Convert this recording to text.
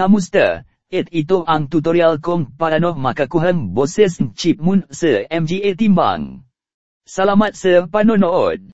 kamusta, et ito ang tutorial kong paano makakuhang boses chip mun sa MGA Timbang. Salamat sa panonood!